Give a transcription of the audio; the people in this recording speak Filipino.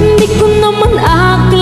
Hindi ko naman akala